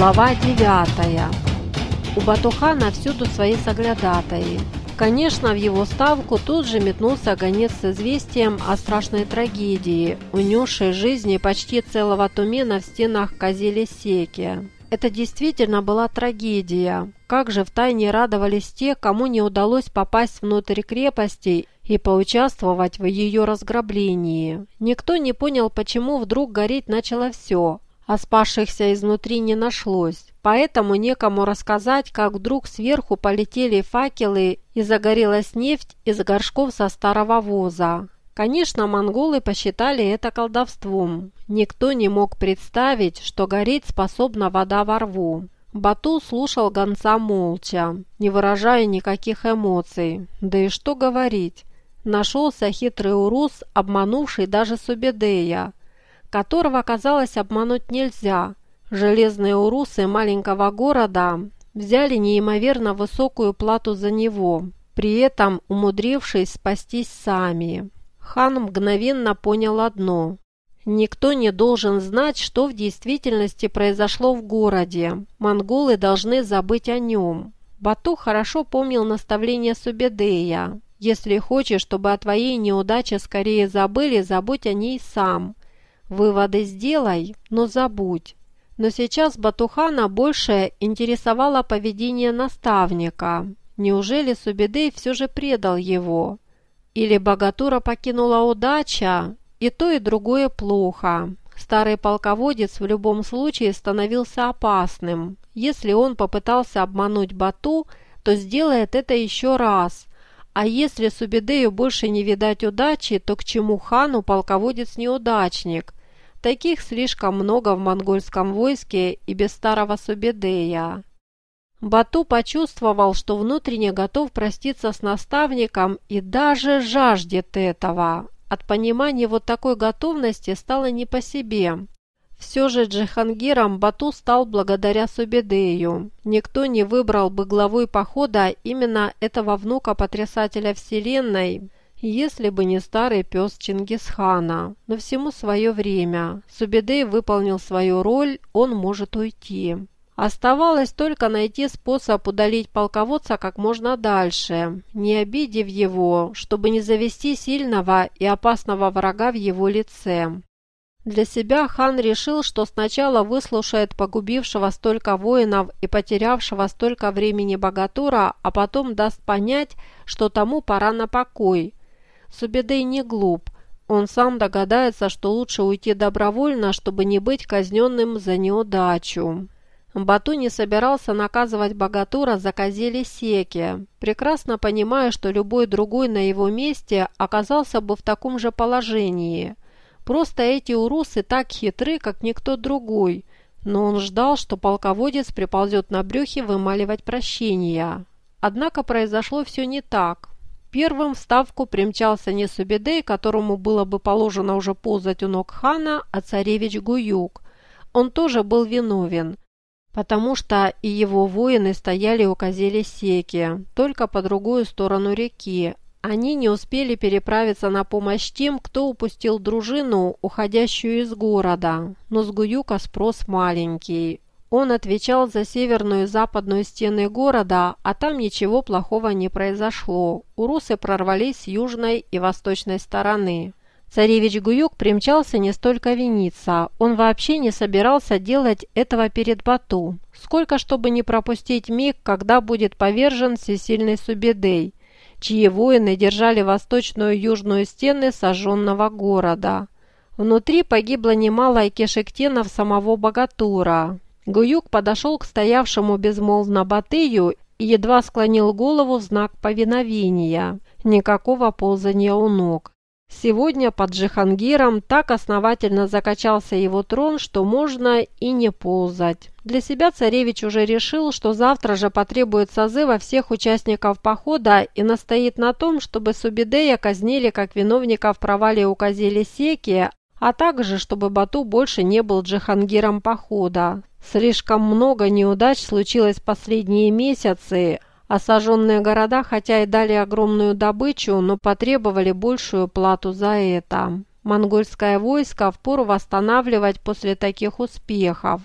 Глава 9. У Батухана всюду свои соглядатаи. Конечно, в его ставку тут же метнулся гонец с известием о страшной трагедии, унесшей жизни почти целого тумена в стенах Козели-Секи. Это действительно была трагедия. Как же втайне радовались те, кому не удалось попасть внутрь крепости и поучаствовать в ее разграблении. Никто не понял, почему вдруг гореть начало все, а спасшихся изнутри не нашлось. Поэтому некому рассказать, как вдруг сверху полетели факелы и загорелась нефть из горшков со старого воза. Конечно, монголы посчитали это колдовством. Никто не мог представить, что гореть способна вода во рву. Бату слушал гонца молча, не выражая никаких эмоций. Да и что говорить. Нашелся хитрый урус, обманувший даже Субедея, которого, оказалось обмануть нельзя. Железные урусы маленького города взяли неимоверно высокую плату за него, при этом умудрившись спастись сами. Хан мгновенно понял одно. Никто не должен знать, что в действительности произошло в городе. Монголы должны забыть о нем. Бату хорошо помнил наставление Субедея. Если хочешь, чтобы о твоей неудаче скорее забыли, забудь о ней сам. Выводы сделай, но забудь. Но сейчас Батухана больше интересовало поведение наставника. Неужели Субедей все же предал его? Или богатура покинула удача? И то, и другое плохо. Старый полководец в любом случае становился опасным. Если он попытался обмануть Бату, то сделает это еще раз. А если Субедею больше не видать удачи, то к чему хану полководец-неудачник? Таких слишком много в монгольском войске и без старого Субедея. Бату почувствовал, что внутренне готов проститься с наставником и даже жаждет этого. От понимания вот такой готовности стало не по себе. Все же Джихангиром Бату стал благодаря Субедею. Никто не выбрал бы главой похода именно этого внука потрясателя вселенной, если бы не старый пес Чингисхана. Но всему свое время. Субедей выполнил свою роль, он может уйти. Оставалось только найти способ удалить полководца как можно дальше, не обидев его, чтобы не завести сильного и опасного врага в его лице. Для себя хан решил, что сначала выслушает погубившего столько воинов и потерявшего столько времени богатура, а потом даст понять, что тому пора на покой – Субедей не глуп. Он сам догадается, что лучше уйти добровольно, чтобы не быть казненным за неудачу. Бату не собирался наказывать богатура за козели секи, прекрасно понимая, что любой другой на его месте оказался бы в таком же положении. Просто эти урусы так хитры, как никто другой, но он ждал, что полководец приползет на брюхе вымаливать прощения. Однако произошло все не так. Первым в ставку примчался не Субедей, которому было бы положено уже ползать у ног хана, а царевич Гуюк. Он тоже был виновен, потому что и его воины стояли у козели Секи, только по другую сторону реки. Они не успели переправиться на помощь тем, кто упустил дружину, уходящую из города. Но с Гуюка спрос маленький. Он отвечал за северную и западную стены города, а там ничего плохого не произошло. Урусы прорвались с южной и восточной стороны. Царевич Гуюк примчался не столько виниться, он вообще не собирался делать этого перед Бату, сколько чтобы не пропустить миг, когда будет повержен всесильный Субедей, чьи воины держали восточную и южную стены сожженного города. Внутри погибло немало и кешектенов самого Богатура. Гуюк подошел к стоявшему безмолвно Батыю и едва склонил голову в знак повиновения. Никакого ползания у ног. Сегодня под Джихангиром так основательно закачался его трон, что можно и не ползать. Для себя царевич уже решил, что завтра же потребует созыва всех участников похода и настоит на том, чтобы Субидея казнили как виновника в провале у Козели Секи, а также чтобы Бату больше не был Джихангиром похода. Слишком много неудач случилось последние месяцы. Осаженные города, хотя и дали огромную добычу, но потребовали большую плату за это. Монгольское войско впору восстанавливать после таких успехов.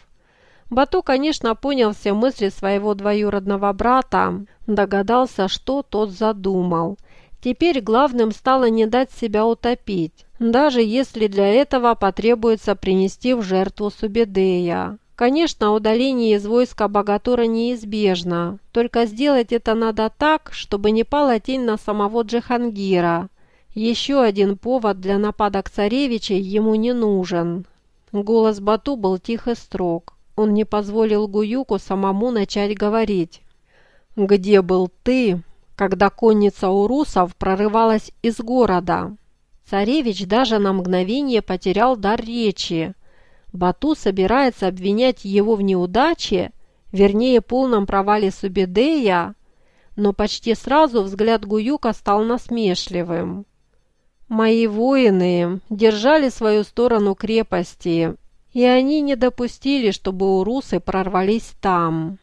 Бату, конечно, понял все мысли своего двоюродного брата, догадался, что тот задумал. Теперь главным стало не дать себя утопить, даже если для этого потребуется принести в жертву Субедея. Конечно, удаление из войска Богатура неизбежно, только сделать это надо так, чтобы не пала тень на самого Джихангира. Еще один повод для нападок царевича ему не нужен. Голос Бату был тих и строг. Он не позволил Гуюку самому начать говорить. «Где был ты, когда конница урусов прорывалась из города?» Царевич даже на мгновение потерял дар речи. Бату собирается обвинять его в неудаче, вернее полном провале Субедея, но почти сразу взгляд Гуюка стал насмешливым. «Мои воины держали свою сторону крепости, и они не допустили, чтобы урусы прорвались там».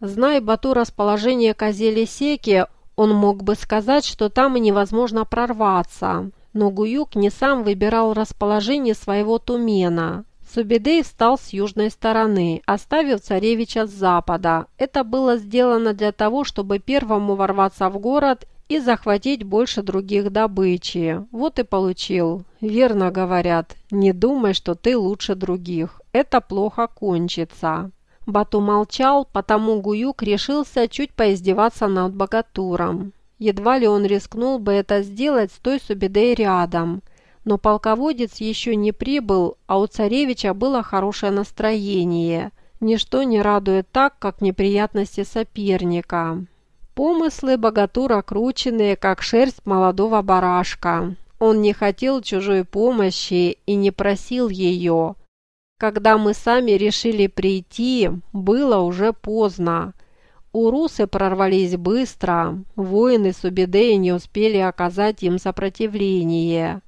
Зная Бату расположение козели Секи, он мог бы сказать, что там невозможно прорваться, но Гуюк не сам выбирал расположение своего тумена. Субедей встал с южной стороны, оставив царевича с запада. Это было сделано для того, чтобы первому ворваться в город и захватить больше других добычи. Вот и получил. Верно говорят, не думай, что ты лучше других. Это плохо кончится. Бату молчал, потому Гуюк решился чуть поиздеваться над богатуром. Едва ли он рискнул бы это сделать с той Субедей рядом. Но полководец еще не прибыл, а у царевича было хорошее настроение. Ничто не радует так, как неприятности соперника. Помыслы богатура крученные, как шерсть молодого барашка. Он не хотел чужой помощи и не просил ее. Когда мы сами решили прийти, было уже поздно. Урусы прорвались быстро, воины Субидеи не успели оказать им сопротивление.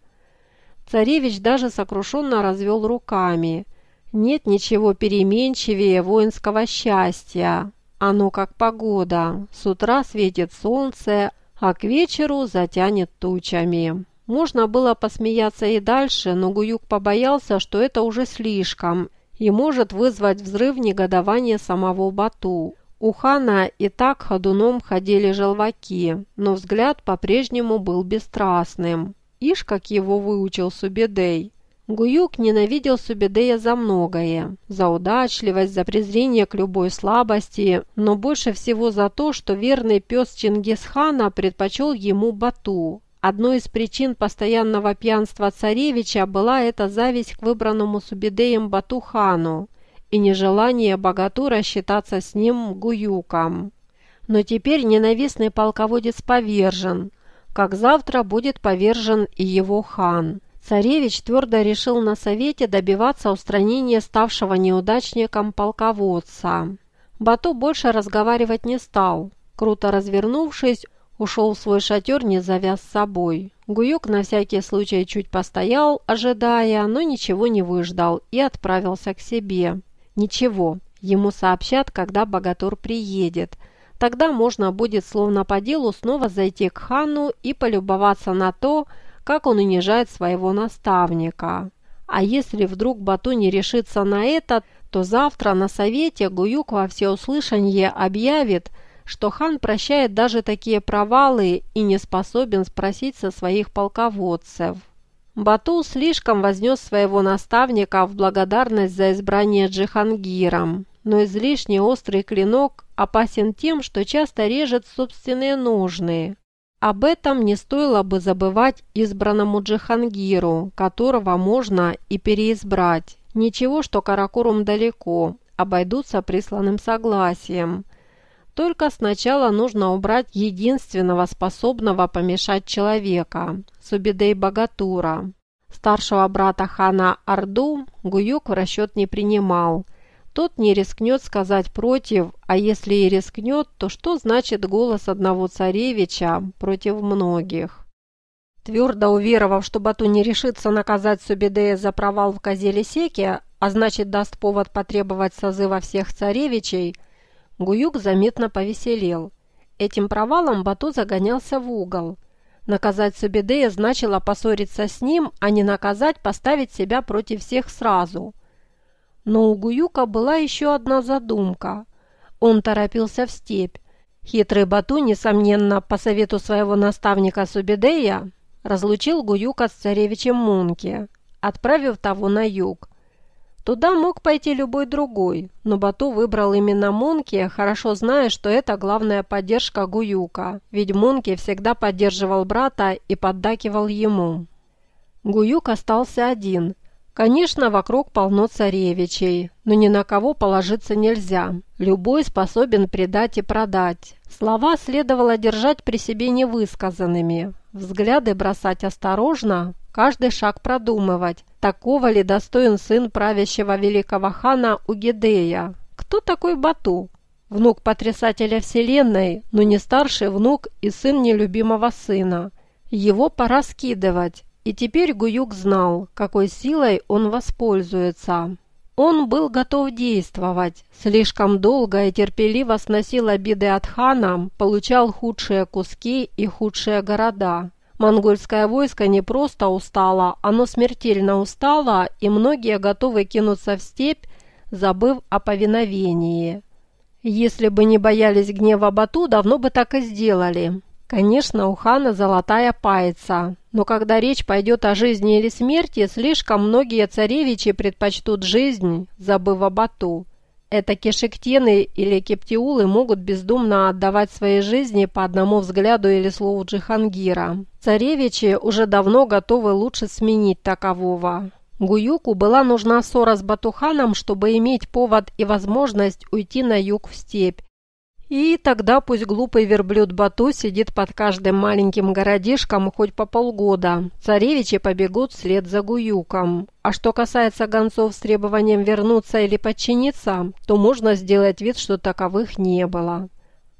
Царевич даже сокрушенно развел руками. Нет ничего переменчивее воинского счастья. Оно как погода. С утра светит солнце, а к вечеру затянет тучами. Можно было посмеяться и дальше, но Гуюк побоялся, что это уже слишком и может вызвать взрыв негодования самого Бату. У хана и так ходуном ходили желваки, но взгляд по-прежнему был бесстрастным. Ишь, как его выучил Субедей. Гуюк ненавидел Субедея за многое. За удачливость, за презрение к любой слабости, но больше всего за то, что верный пес Чингисхана предпочел ему Бату. Одной из причин постоянного пьянства царевича была эта зависть к выбранному Субедеем Батухану и нежелание богату рассчитаться с ним Гуюком. Но теперь ненавистный полководец повержен – как завтра будет повержен и его хан. Царевич твердо решил на совете добиваться устранения ставшего неудачником полководца. Бату больше разговаривать не стал. Круто развернувшись, ушел в свой шатер, не завяз с собой. Гуюк на всякий случай чуть постоял, ожидая, но ничего не выждал и отправился к себе. Ничего, ему сообщат, когда богатур приедет – Тогда можно будет словно по делу снова зайти к хану и полюбоваться на то, как он унижает своего наставника. А если вдруг Бату не решится на это, то завтра на совете Гуюк во всеуслышание объявит, что хан прощает даже такие провалы и не способен спросить со своих полководцев. Бату слишком вознес своего наставника в благодарность за избрание Джихангиром но излишне острый клинок опасен тем, что часто режет собственные ножны. Об этом не стоило бы забывать избранному Джихангиру, которого можно и переизбрать. Ничего, что Каракорум далеко, обойдутся присланным согласием. Только сначала нужно убрать единственного способного помешать человека – Субидей Богатура. Старшего брата хана Орду Гуюк в расчет не принимал – тот не рискнет сказать против, а если и рискнет, то что значит голос одного царевича против многих? Твердо уверовав, что Бату не решится наказать Субедея за провал в Козеле Секе, а значит даст повод потребовать созыва всех царевичей, Гуюк заметно повеселел. Этим провалом Бату загонялся в угол. Наказать Субедея значило поссориться с ним, а не наказать поставить себя против всех сразу – Но у Гуюка была еще одна задумка. Он торопился в степь. Хитрый Бату, несомненно, по совету своего наставника Субедея, разлучил Гуюка с царевичем Мунки, отправив того на юг. Туда мог пойти любой другой, но Бату выбрал именно Мунки, хорошо зная, что это главная поддержка Гуюка, ведь Мунки всегда поддерживал брата и поддакивал ему. Гуюк остался один. Конечно, вокруг полно царевичей, но ни на кого положиться нельзя. Любой способен предать и продать. Слова следовало держать при себе невысказанными, взгляды бросать осторожно, каждый шаг продумывать. Такого ли достоин сын правящего великого хана Угидея? Кто такой Бату? Внук потрясателя вселенной, но не старший внук и сын нелюбимого сына. Его пора скидывать, и теперь Гуюк знал, какой силой он воспользуется. Он был готов действовать. Слишком долго и терпеливо сносил обиды от хана, получал худшие куски и худшие города. Монгольское войско не просто устало, оно смертельно устало, и многие готовы кинуться в степь, забыв о повиновении. Если бы не боялись гнева Бату, давно бы так и сделали. Конечно, у хана золотая пайца, но когда речь пойдет о жизни или смерти, слишком многие царевичи предпочтут жизнь, забыв о Бату. Это кешектены или кептиулы могут бездумно отдавать свои жизни по одному взгляду или слову Джихангира. Царевичи уже давно готовы лучше сменить такового. Гуюку была нужна ссора с Батуханом, чтобы иметь повод и возможность уйти на юг в степь, и тогда пусть глупый верблюд Бату сидит под каждым маленьким городишком хоть по полгода. Царевичи побегут вслед за Гуюком. А что касается гонцов с требованием вернуться или подчиниться, то можно сделать вид, что таковых не было.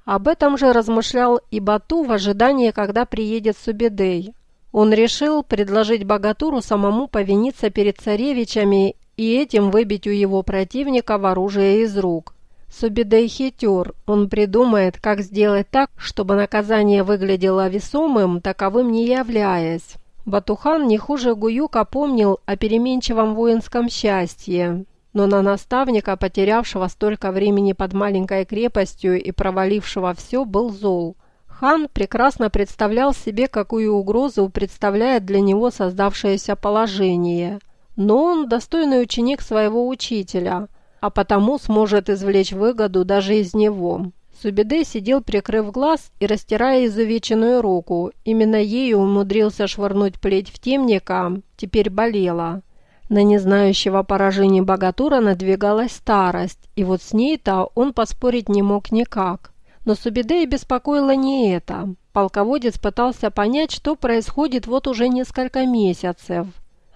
Об этом же размышлял и Бату в ожидании, когда приедет Субедей. Он решил предложить Богатуру самому повиниться перед царевичами и этим выбить у его противника оружие из рук. Субидей хитер, он придумает, как сделать так, чтобы наказание выглядело весомым, таковым не являясь. Батухан не хуже Гуюка помнил о переменчивом воинском счастье, но на наставника, потерявшего столько времени под маленькой крепостью и провалившего все, был зол. Хан прекрасно представлял себе, какую угрозу представляет для него создавшееся положение. Но он достойный ученик своего учителя – а потому сможет извлечь выгоду даже из него. Субидей сидел, прикрыв глаз и растирая изувеченную руку. Именно ею умудрился швырнуть плеть в темника, теперь болела. На незнающего поражений богатура надвигалась старость, и вот с ней-то он поспорить не мог никак. Но Субидея беспокоило не это. Полководец пытался понять, что происходит вот уже несколько месяцев.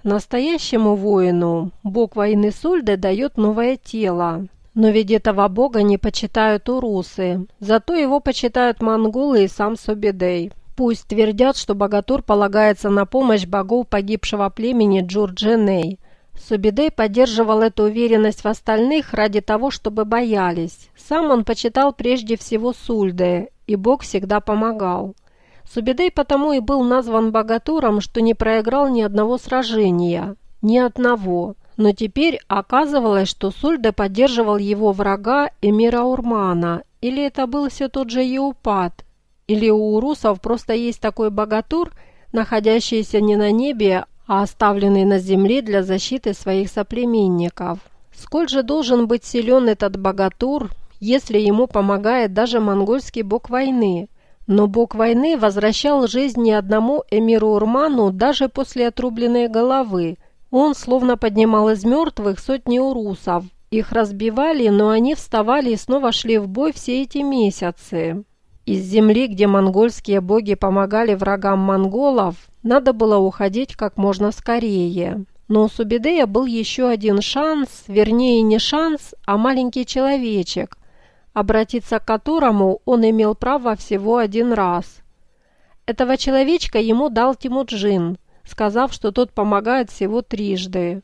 Настоящему воину бог войны Сульде дает новое тело. Но ведь этого бога не почитают урусы, зато его почитают монголы и сам Собедей. Пусть твердят, что богатур полагается на помощь богов погибшего племени Джурдженей. Субидей поддерживал эту уверенность в остальных ради того, чтобы боялись. Сам он почитал прежде всего Сульде, и бог всегда помогал. Субедей потому и был назван богатуром, что не проиграл ни одного сражения. Ни одного. Но теперь оказывалось, что Сульде поддерживал его врага Эмира Урмана. Или это был все тот же Еупат. Или у урусов просто есть такой богатур, находящийся не на небе, а оставленный на земле для защиты своих соплеменников. Сколь же должен быть силен этот богатур, если ему помогает даже монгольский бог войны – но бог войны возвращал жизнь ни одному эмиру Урману даже после отрубленной головы. Он словно поднимал из мертвых сотни урусов. Их разбивали, но они вставали и снова шли в бой все эти месяцы. Из земли, где монгольские боги помогали врагам монголов, надо было уходить как можно скорее. Но у Субидея был еще один шанс, вернее не шанс, а маленький человечек – обратиться к которому он имел право всего один раз. Этого человечка ему дал Тимуджин, сказав, что тот помогает всего трижды.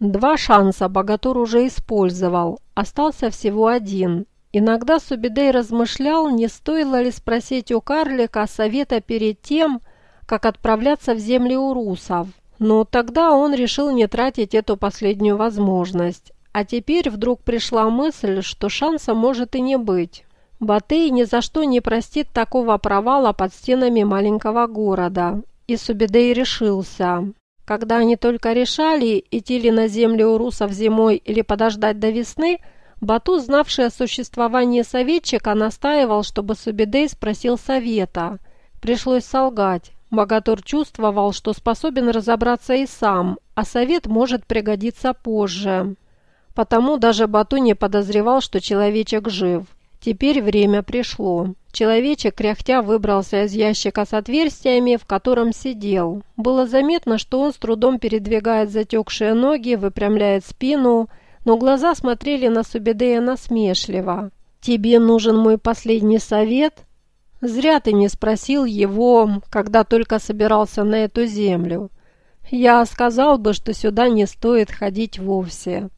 Два шанса богатур уже использовал, остался всего один. Иногда Субидей размышлял, не стоило ли спросить у карлика совета перед тем, как отправляться в земли урусов. Но тогда он решил не тратить эту последнюю возможность. А теперь вдруг пришла мысль, что шанса может и не быть. Батый ни за что не простит такого провала под стенами маленького города. И Субидей решился. Когда они только решали, идти ли на землю у русов зимой или подождать до весны, Бату, знавший о существовании советчика, настаивал, чтобы Субидей спросил совета. Пришлось солгать. Богатур чувствовал, что способен разобраться и сам, а совет может пригодиться позже. Потому даже Бату не подозревал, что человечек жив. Теперь время пришло. Человечек, кряхтя, выбрался из ящика с отверстиями, в котором сидел. Было заметно, что он с трудом передвигает затекшие ноги, выпрямляет спину, но глаза смотрели на Субедея насмешливо. «Тебе нужен мой последний совет?» «Зря ты не спросил его, когда только собирался на эту землю. Я сказал бы, что сюда не стоит ходить вовсе».